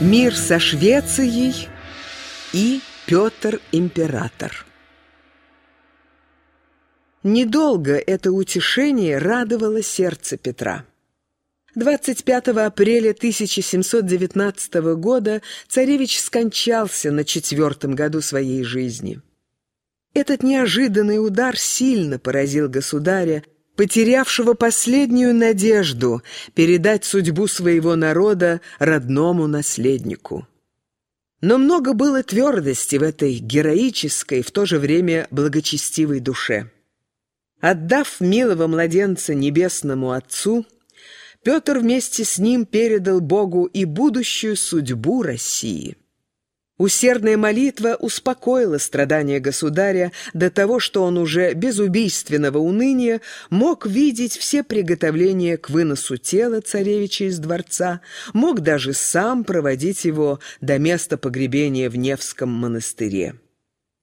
Мир со Швецией и Петр Император. Недолго это утешение радовало сердце Петра. 25 апреля 1719 года царевич скончался на четвертом году своей жизни. Этот неожиданный удар сильно поразил государя, потерявшего последнюю надежду передать судьбу своего народа родному наследнику. Но много было твердости в этой героической, в то же время благочестивой душе. Отдав милого младенца небесному Отцу, Петр вместе с ним передал Богу и будущую судьбу России. Усердная молитва успокоила страдания государя до того, что он уже без убийственного уныния мог видеть все приготовления к выносу тела царевича из дворца, мог даже сам проводить его до места погребения в Невском монастыре.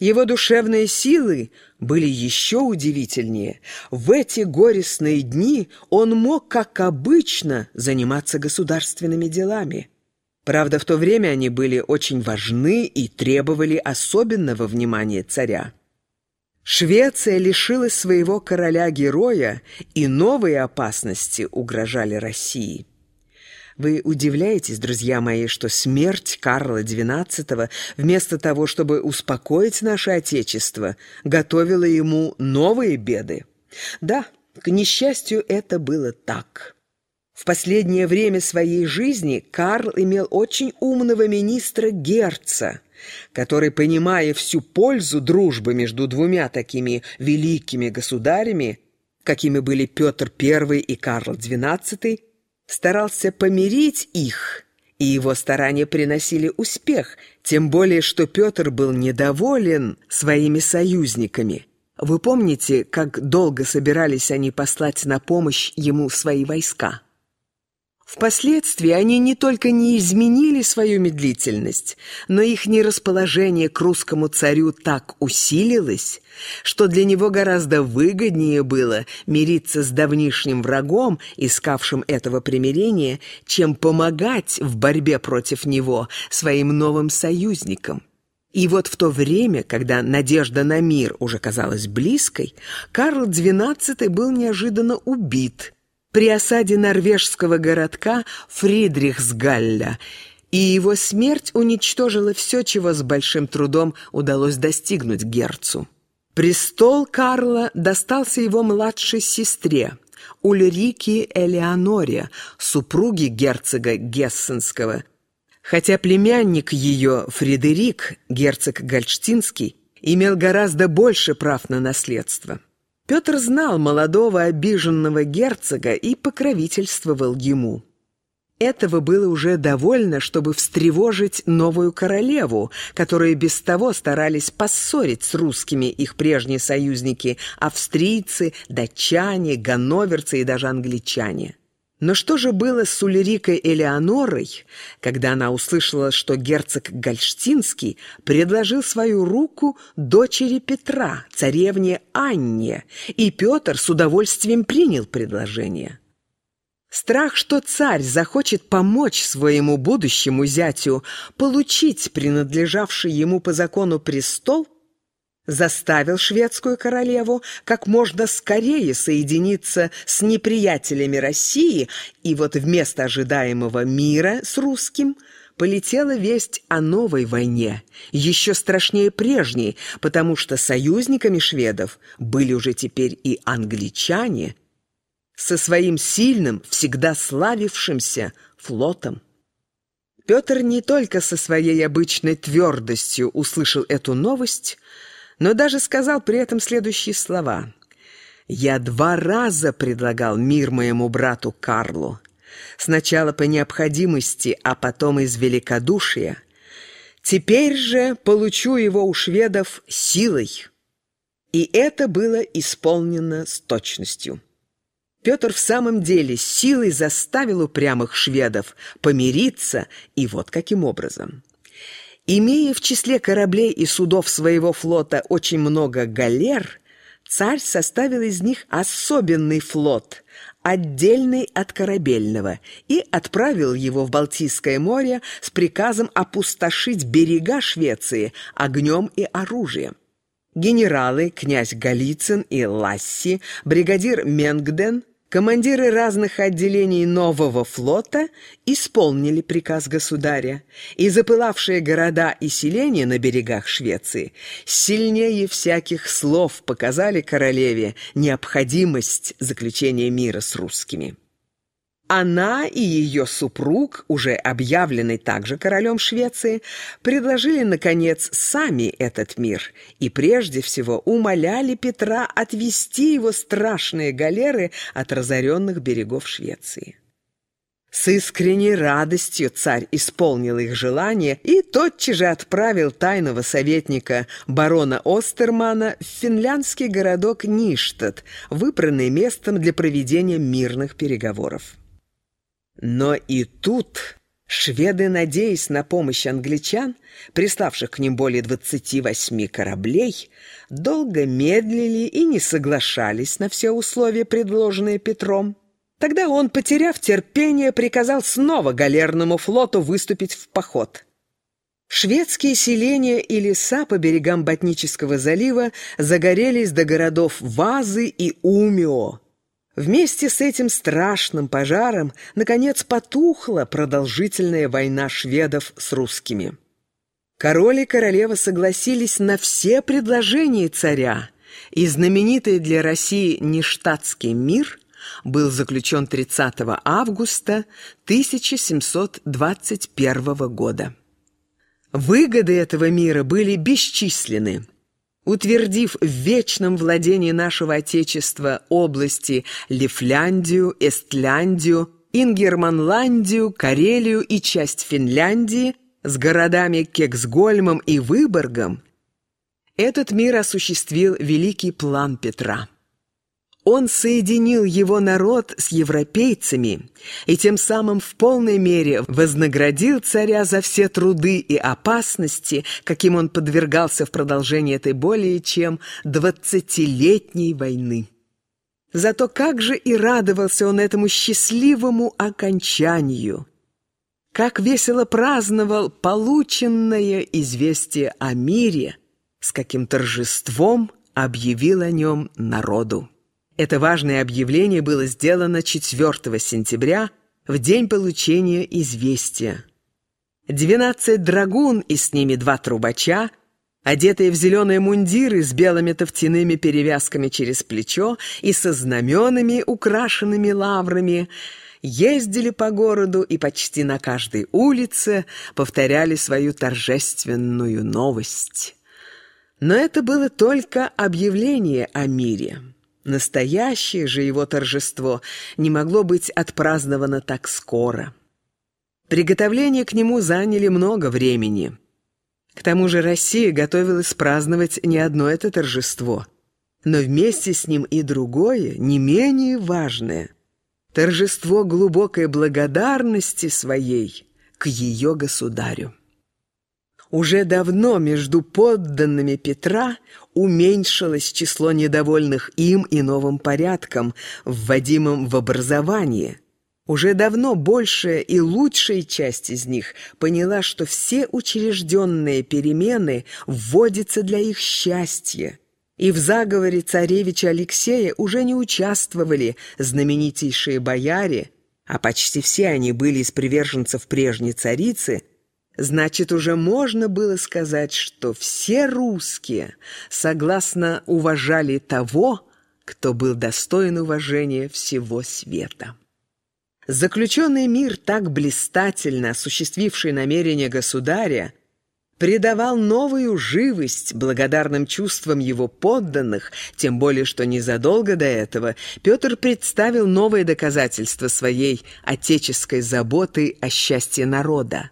Его душевные силы были еще удивительнее. В эти горестные дни он мог, как обычно, заниматься государственными делами. Правда, в то время они были очень важны и требовали особенного внимания царя. Швеция лишилась своего короля-героя, и новые опасности угрожали России. Вы удивляетесь, друзья мои, что смерть Карла XII, вместо того, чтобы успокоить наше Отечество, готовила ему новые беды? Да, к несчастью, это было так. В последнее время своей жизни Карл имел очень умного министра Герца, который, понимая всю пользу дружбы между двумя такими великими государями, какими были Петр I и Карл XII, старался помирить их, и его старания приносили успех, тем более что Петр был недоволен своими союзниками. Вы помните, как долго собирались они послать на помощь ему свои войска? Впоследствии они не только не изменили свою медлительность, но их нерасположение к русскому царю так усилилось, что для него гораздо выгоднее было мириться с давнишним врагом, искавшим этого примирения, чем помогать в борьбе против него своим новым союзникам. И вот в то время, когда надежда на мир уже казалась близкой, Карл XII был неожиданно убит – при осаде норвежского городка Фридрихсгалля, и его смерть уничтожила все, чего с большим трудом удалось достигнуть Герцу. Престол Карла достался его младшей сестре, Ульрике Элеоноре, супруге герцога Гессенского, хотя племянник ее, Фредерик, герцог Гольштинский, имел гораздо больше прав на наследство. Петр знал молодого обиженного герцога и покровительствовал ему. Этого было уже довольно, чтобы встревожить новую королеву, которые без того старались поссорить с русскими их прежние союзники – австрийцы, датчане, ганноверцы и даже англичане. Но что же было с Улерикой Элеонорой, когда она услышала, что герцог Гольштинский предложил свою руку дочери Петра, царевне Анне, и Петр с удовольствием принял предложение? Страх, что царь захочет помочь своему будущему зятю получить принадлежавший ему по закону престол, заставил шведскую королеву как можно скорее соединиться с неприятелями России, и вот вместо ожидаемого мира с русским полетела весть о новой войне, еще страшнее прежней, потому что союзниками шведов были уже теперь и англичане со своим сильным, всегда славившимся флотом. Петр не только со своей обычной твердостью услышал эту новость, но даже сказал при этом следующие слова. «Я два раза предлагал мир моему брату Карлу. Сначала по необходимости, а потом из великодушия. Теперь же получу его у шведов силой». И это было исполнено с точностью. Петр в самом деле силой заставил упрямых шведов помириться, и вот каким образом. Имея в числе кораблей и судов своего флота очень много галер, царь составил из них особенный флот, отдельный от корабельного, и отправил его в Балтийское море с приказом опустошить берега Швеции огнем и оружием. Генералы, князь Голицын и Ласси, бригадир Менгден – Командиры разных отделений нового флота исполнили приказ государя, и запылавшие города и селения на берегах Швеции сильнее всяких слов показали королеве необходимость заключения мира с русскими. Она и ее супруг, уже объявленный также королем Швеции, предложили, наконец, сами этот мир и прежде всего умоляли Петра отвести его страшные галеры от разоренных берегов Швеции. С искренней радостью царь исполнил их желание и тотчас же отправил тайного советника барона Остермана в финляндский городок Ништадт, выбранный местом для проведения мирных переговоров. Но и тут шведы, надеясь на помощь англичан, приславших к ним более 28 кораблей, долго медлили и не соглашались на все условия, предложенные Петром. Тогда он, потеряв терпение, приказал снова галерному флоту выступить в поход. Шведские селения и леса по берегам Ботнического залива загорелись до городов Вазы и Умио, Вместе с этим страшным пожаром, наконец, потухла продолжительная война шведов с русскими. Король и королева согласились на все предложения царя, и знаменитый для России нештатский мир был заключен 30 августа 1721 года. Выгоды этого мира были бесчисленны утвердив в вечном владении нашего Отечества области Лифляндию, Эстляндию, Ингерманландию, Карелию и часть Финляндии с городами Кексгольмом и Выборгом, этот мир осуществил великий план Петра. Он соединил его народ с европейцами и тем самым в полной мере вознаградил царя за все труды и опасности, каким он подвергался в продолжении этой более чем двадцатилетней войны. Зато как же и радовался он этому счастливому окончанию! Как весело праздновал полученное известие о мире, с каким торжеством объявил о нем народу. Это важное объявление было сделано 4 сентября, в день получения известия. Двенадцать драгун и с ними два трубача, одетые в зеленые мундиры с белыми тофтяными перевязками через плечо и со знаменами, украшенными лаврами, ездили по городу и почти на каждой улице повторяли свою торжественную новость. Но это было только объявление о мире. Настоящее же его торжество не могло быть отпраздновано так скоро. Приготовления к нему заняли много времени. К тому же Россия готовилась праздновать не одно это торжество, но вместе с ним и другое, не менее важное – торжество глубокой благодарности своей к ее государю. Уже давно между подданными Петра уменьшилось число недовольных им и новым порядком, вводимым в образование. Уже давно большая и лучшая часть из них поняла, что все учрежденные перемены вводятся для их счастья. И в заговоре царевича Алексея уже не участвовали знаменитейшие бояре, а почти все они были из приверженцев прежней царицы – Значит, уже можно было сказать, что все русские согласно уважали того, кто был достоин уважения всего света. Заключенный мир, так блистательно осуществивший намерения государя, придавал новую живость благодарным чувствам его подданных, тем более что незадолго до этого Петр представил новые доказательства своей отеческой заботы о счастье народа.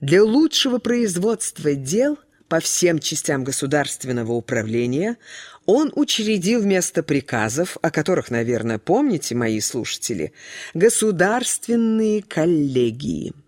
Для лучшего производства дел по всем частям государственного управления он учредил вместо приказов, о которых, наверное, помните мои слушатели, государственные коллегии –